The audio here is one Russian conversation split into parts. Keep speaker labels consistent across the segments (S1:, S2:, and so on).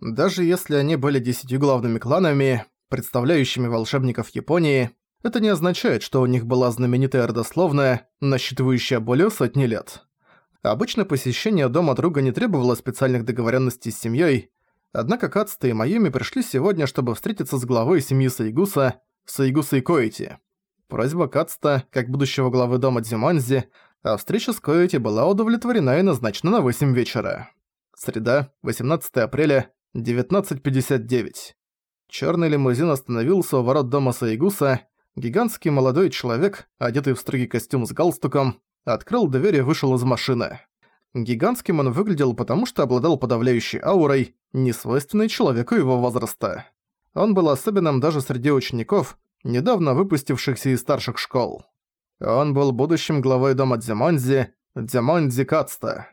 S1: Даже если они были десятью главными кланами, представляющими волшебников Японии, это не означает, что у них была знаменитая родословная, насчитывающая более сотни лет. Обычно посещение дома друга не требовало специальных договоренностей с семьей, однако Кацта и Майюми пришли сегодня, чтобы встретиться с главой семьи Сайгуса, Сайгусой Коити. Просьба Кацта, как будущего главы дома Дзюманзи, а встреча с Коити была удовлетворена и назначена на 8 вечера. Среда, 18 апреля, 19.59. Черный лимузин остановился у ворот дома Сайгуса, Гигантский молодой человек, одетый в строгий костюм с галстуком, открыл дверь и вышел из машины. Гигантским он выглядел потому, что обладал подавляющей аурой, несвойственной человеку его возраста. Он был особенным даже среди учеников, недавно выпустившихся из старших школ. Он был будущим главой дома Дзямонзи, Дзямонзи Кацта.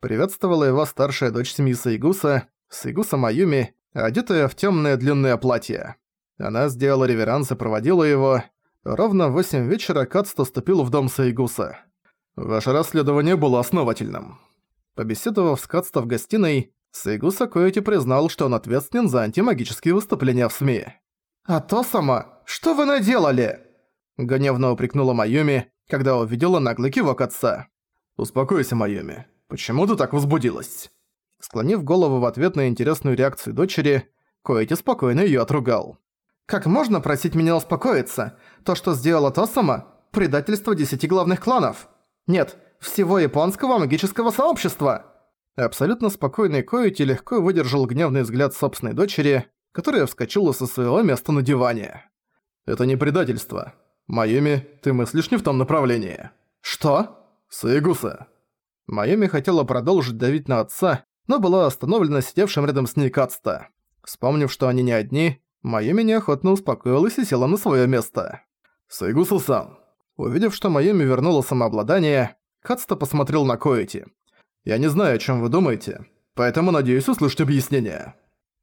S1: Приветствовала его старшая дочь семьи Сайгуса, Сайгуса Маюми, одетая в темное длинное платье. Она сделала реверанс и проводила его. Ровно в восемь вечера Кацто ступил в дом Сайгуса. «Ваше расследование было основательным». Побеседовав с Кацто в гостиной, Сайгуса Коэти признал, что он ответственен за антимагические выступления в СМИ. «А то сама, что вы наделали?» Гневно упрекнула Майюми, когда увидела наглый кивок отца. «Успокойся, Майюми. Почему ты так возбудилась?» Склонив голову в ответ на интересную реакцию дочери, Коэти спокойно её отругал. Как можно просить меня успокоиться? То, что сделала Тосама – предательство десяти главных кланов. Нет, всего японского магического сообщества. Абсолютно спокойный Коити легко выдержал гневный взгляд собственной дочери, которая вскочила со своего места на диване. «Это не предательство. Майюми, ты мыслишь не в том направлении». «Что?» «Саигуса». Майюми хотела продолжить давить на отца, но была остановлена сидевшим рядом с ней Кацта. Вспомнив, что они не одни, Майюми неохотно успокоилась и села на своё место. «Сайгусу-сан». Увидев, что Майюми вернула самообладание, Кацта посмотрел на Коэти. «Я не знаю, о чём вы думаете, поэтому надеюсь услышать объяснение».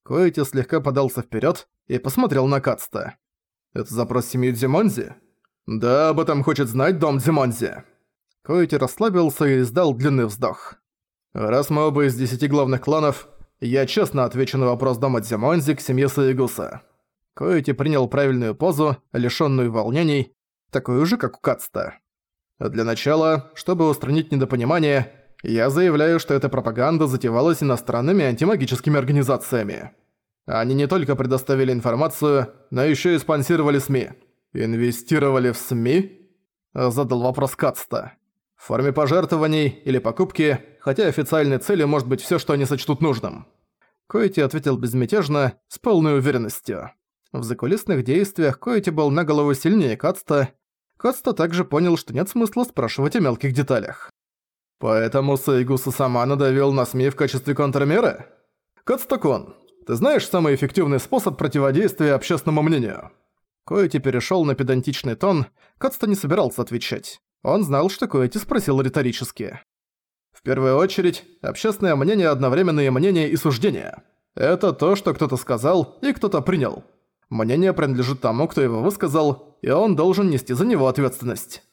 S1: Коэти слегка подался вперёд и посмотрел на Кацта. «Это запрос семьи Дзимонзи?» «Да, об этом хочет знать дом Дзимонзи». Коэти расслабился и издал длинный вздох. «Раз мы оба из десяти главных кланов, я честно отвечу на вопрос дома Дзимонзи к семье Саигуса. Коэти принял правильную позу, лишённую волнений, такую же, как у Кацта. Для начала, чтобы устранить недопонимание, я заявляю, что эта пропаганда затевалась иностранными антимагическими организациями. Они не только предоставили информацию, но ещё и спонсировали СМИ. Инвестировали в СМИ? Задал вопрос Кацта. В форме пожертвований или покупки, хотя официальной целью может быть всё, что они сочтут нужным. Коэти ответил безмятежно, с полной уверенностью. В закулисных действиях Коэти был на голову сильнее Кацта. Кацта также понял, что нет смысла спрашивать о мелких деталях. «Поэтому Сайгуса сама надавил на СМИ в качестве контрмеры? Кацтакон, ты знаешь самый эффективный способ противодействия общественному мнению?» Коэти перешёл на педантичный тон, Кацта не собирался отвечать. Он знал, что Коэти спросил риторически. В первую очередь, общественное мнение – одновременные мнения и суждения. Это то, что кто-то сказал и кто-то принял. Мнение принадлежит тому, кто его высказал, и он должен нести за него ответственность.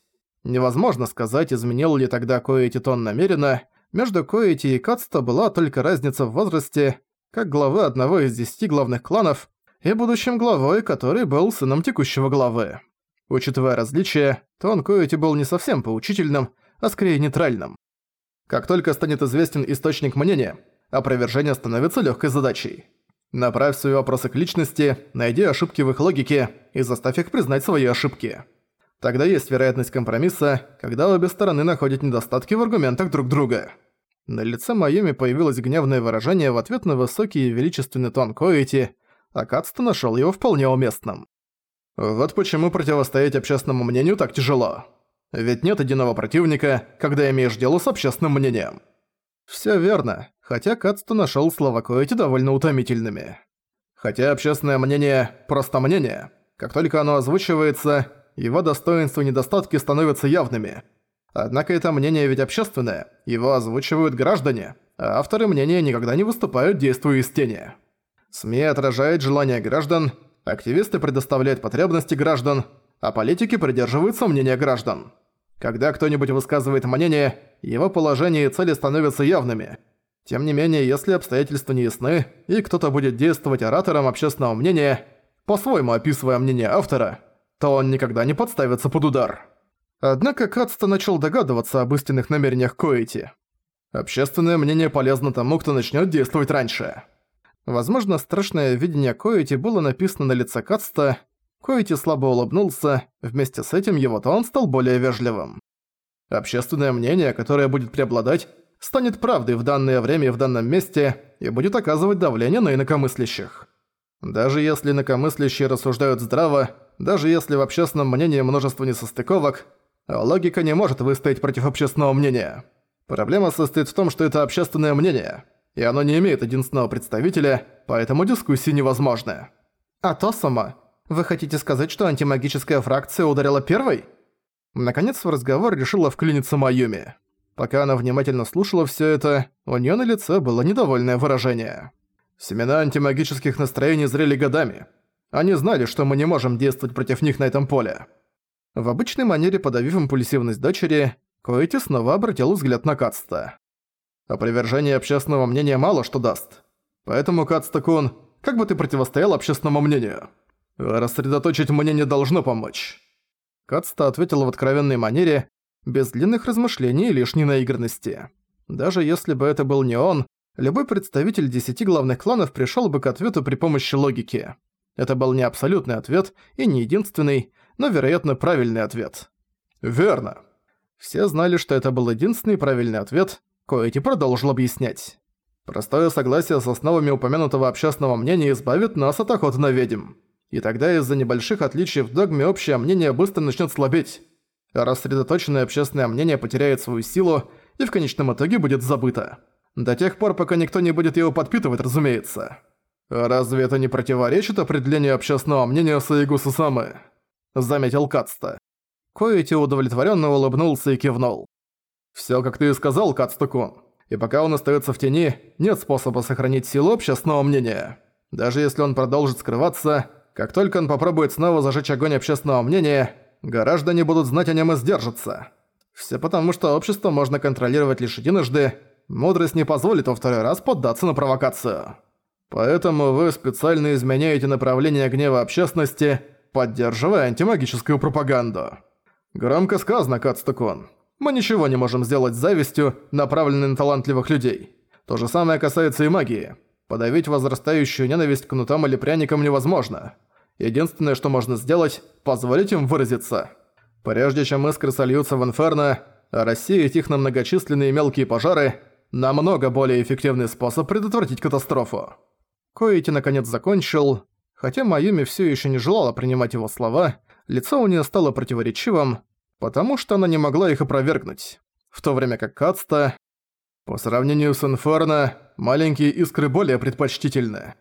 S1: Невозможно сказать, изменил ли тогда Коэти тон намеренно. Между Коэти и Кацто была только разница в возрасте, как главы одного из десяти главных кланов и будущим главой, который был сыном текущего главы. Учитывая различия, тон Коэти был не совсем поучительным, а скорее нейтральным. Как только станет известен источник мнения, опровержение становится легкой задачей. Направь свои вопросы к личности, найди ошибки в их логике и заставь их признать свои ошибки. Тогда есть вероятность компромисса, когда обе стороны находят недостатки в аргументах друг друга. На лице Майами появилось гневное выражение в ответ на высокий и величественный тон Коэти, а Кацто нашёл его вполне уместным. Вот почему противостоять общественному мнению так тяжело. Ведь нет единого противника, когда имеешь дело с общественным мнением. Всё верно, хотя Кацто нашёл слова Коэти довольно утомительными. Хотя общественное мнение – просто мнение. Как только оно озвучивается, его достоинства и недостатки становятся явными. Однако это мнение ведь общественное, его озвучивают граждане, а авторы мнения никогда не выступают, действуя из тени. СМИ отражают желания граждан, активисты предоставляют потребности граждан, а политики придерживаются мнения граждан. Когда кто-нибудь высказывает мнение, его положение и цели становятся явными. Тем не менее, если обстоятельства не ясны, и кто-то будет действовать оратором общественного мнения, по-своему описывая мнение автора, то он никогда не подставится под удар. Однако Кацта начал догадываться об истинных намерениях Коэти. Общественное мнение полезно тому, кто начнет действовать раньше. Возможно, страшное видение Коэти было написано на лице Кацта. Коэти слабо улыбнулся, вместе с этим его тон стал более вежливым. Общественное мнение, которое будет преобладать, станет правдой в данное время и в данном месте и будет оказывать давление на инакомыслящих. Даже если инакомыслящие рассуждают здраво, даже если в общественном мнении множество несостыковок, логика не может выстоять против общественного мнения. Проблема состоит в том, что это общественное мнение, и оно не имеет единственного представителя, поэтому дискуссии невозможны. А то сама. Вы хотите сказать, что антимагическая фракция ударила первой? Наконец в разговор решила вклиниться Майюми. Пока она внимательно слушала всё это, у неё на лице было недовольное выражение. Семена антимагических настроений зрели годами. Они знали, что мы не можем действовать против них на этом поле. В обычной манере подавив импульсивность дочери, Коэти снова обратил взгляд на Кацта. Опровержение общественного мнения мало что даст. Поэтому, Кацта-кун, как бы ты противостоял общественному мнению? Рассредоточить мне не должно помочь. Кацта ответил в откровенной манере, без длинных размышлений и лишней наигранности. Даже если бы это был не он, любой представитель десяти главных кланов пришёл бы к ответу при помощи логики. Это был не абсолютный ответ и не единственный, но, вероятно, правильный ответ. Верно. Все знали, что это был единственный правильный ответ, Коэти продолжил объяснять. Простое согласие с основами упомянутого общественного мнения избавит нас от охоты на ведьм. И тогда из-за небольших отличий в догме общее мнение быстро начнет слабеть. Рассредоточенное общественное мнение потеряет свою силу и в конечном итоге будет забыто. До тех пор, пока никто не будет его подпитывать, разумеется. «Разве это не противоречит определению общественного мнения Саигуса Самы?» – заметил Кацта. Коэти удовлетворенно улыбнулся и кивнул. «Всё, как ты и сказал, Кацта-кун. И пока он остаётся в тени, нет способа сохранить силу общественного мнения. Даже если он продолжит скрываться, как только он попробует снова зажечь огонь общественного мнения, граждане будут знать о нем и сдержатся. Все потому, что общество можно контролировать лишь единожды, мудрость не позволит во второй раз поддаться на провокацию. Поэтому вы специально изменяете направление гнева общественности, поддерживая антимагическую пропаганду. Громко сказано, Кацтукон. Мы ничего не можем сделать с завистью, направленной на талантливых людей. То же самое касается и магии. Подавить возрастающую ненависть к кнутам или пряникам невозможно. Единственное, что можно сделать – позволить им выразиться. Прежде чем искры сольются в инферно, а рассеять их на многочисленные мелкие пожары – намного более эффективный способ предотвратить катастрофу. Коити наконец закончил. Хотя Майюми все еще не желала принимать его слова, лицо у нее стало противоречивым, потому что она не могла их опровергнуть. В то время как Кацта... По сравнению с Инферно, маленькие искры более предпочтительны.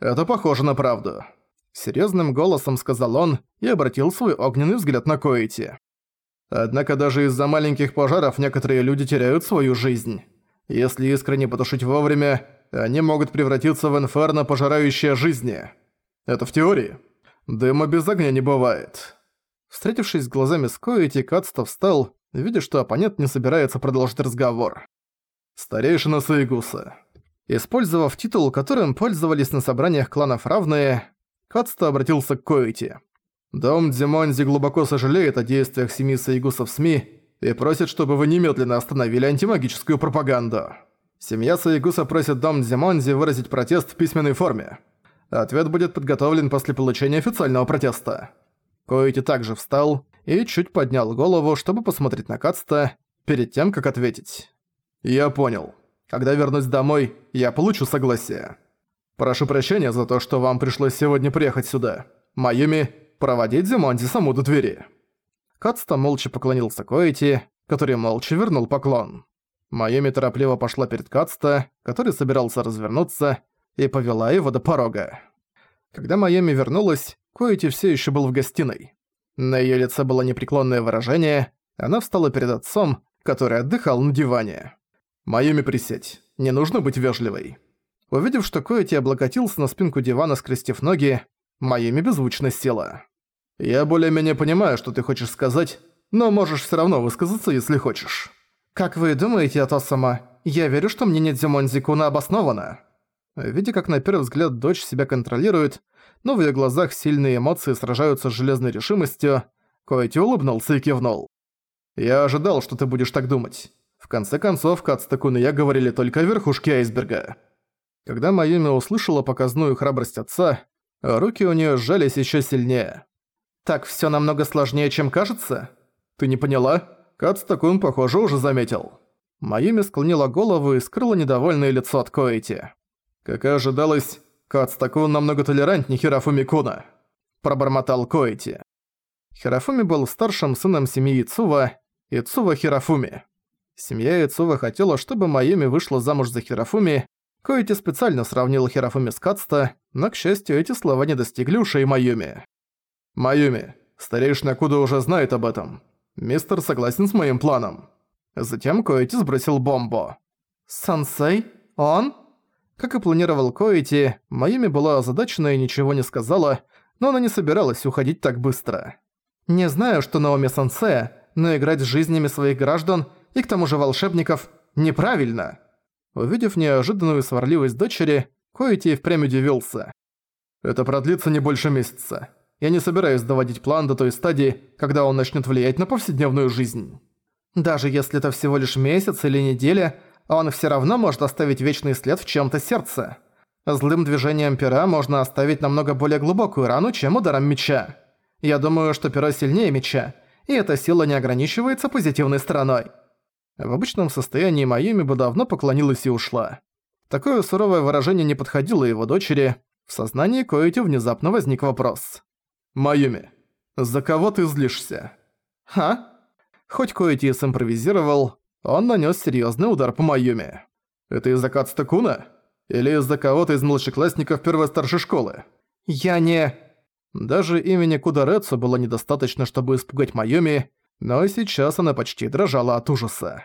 S1: Это похоже на правду. Серьезным голосом сказал он и обратил свой огненный взгляд на Коэти. Однако даже из-за маленьких пожаров некоторые люди теряют свою жизнь. Если искры не потушить вовремя, они могут превратиться в инферно, пожирающее жизни. Это в теории. Дыма без огня не бывает. Встретившись глазами с Коэти, Кацта встал, видя, что оппонент не собирается продолжить разговор. Старейшина Саигуса. Использовав титул, которым пользовались на собраниях кланов равные, Кацта обратился к Коэти. Дом Дзимонзи глубоко сожалеет о действиях семьи Саигусов СМИ и просит, чтобы вы немедленно остановили антимагическую пропаганду. Семья Саигуса просит Дом Дзимонзи выразить протест в письменной форме. Ответ будет подготовлен после получения официального протеста. Коэти также встал и чуть поднял голову, чтобы посмотреть на Кацта перед тем, как ответить. «Я понял. Когда вернусь домой, я получу согласие». Прошу прощения за то, что вам пришлось сегодня приехать сюда. Майюми, проводить Зимонди саму до двери». Кацта молча поклонился Коэти, который молча вернул поклон. Майюми торопливо пошла перед Кацта, который собирался развернуться, и повела его до порога. Когда Майюми вернулась, Коэти все еще был в гостиной. На ее лице было непреклонное выражение, она встала перед отцом, который отдыхал на диване. «Майюми, присядь. Не нужно быть вежливой». Увидев, что Коэти облокотился на спинку дивана, скрестив ноги, Майами беззвучно села. «Я более-менее понимаю, что ты хочешь сказать, но можешь всё равно высказаться, если хочешь». «Как вы думаете, Атосама, Я верю, что мнение Дзюмонзи-куна обосновано». Видя, как на первый взгляд дочь себя контролирует, но в её глазах сильные эмоции сражаются с железной решимостью, Коэти улыбнулся и кивнул. «Я ожидал, что ты будешь так думать. В конце концов, Кацтакун и я говорили только о верхушке айсберга». Когда Майюми услышала показную храбрость отца, руки у неё сжались ещё сильнее. «Так всё намного сложнее, чем кажется? Ты не поняла? Кацтакун, похоже, уже заметил». Майюми склонила голову и скрыла недовольное лицо от Коэти. Как и ожидалось, Кацтакун намного толерантнее Хирафуми Куна. Пробормотал Коэти. Хирафуми был старшим сыном семьи Ицува, Ицува Хирафуми. Семья Ицува хотела, чтобы Майюми вышла замуж за Хирафуми. Коэти специально сравнил Хирафуми с Кацта, но, к счастью, эти слова не достигли ушей Майюми. «Майюми, старейшина Куда уже знает об этом. Мистер согласен с моим планом». Затем Коэти сбросил бомбу. «Сансей? Он?» Как и планировал Коэти, Майюми была озадачена и ничего не сказала, но она не собиралась уходить так быстро. «Не знаю, что Наоми Сансея, но играть с жизнями своих граждан и к тому же волшебников неправильно!» Увидев неожиданную сварливость дочери, Коэти впрямь удивился. «Это продлится не больше месяца. Я не собираюсь доводить план до той стадии, когда он начнет влиять на повседневную жизнь». Даже если это всего лишь месяц или неделя, он все равно может оставить вечный след в чем-то сердце. Злым движением пера можно оставить намного более глубокую рану, чем ударом меча. Я думаю, что перо сильнее меча, и эта сила не ограничивается позитивной стороной. В обычном состоянии Майюми бы давно поклонилась и ушла. Такое суровое выражение не подходило его дочери. В сознании Коэти внезапно возник вопрос. «Майюми, за кого ты злишься?» «Ха?» Хоть Коэти симпровизировал, он нанес серьезный удар по Майюми. «Это из-за Кацтакуна? Или из-за кого-то из младшеклассников первой старшей школы?» «Я не...» Даже имени Кударецу было недостаточно, чтобы испугать Майюми, но сейчас она почти дрожала от ужаса.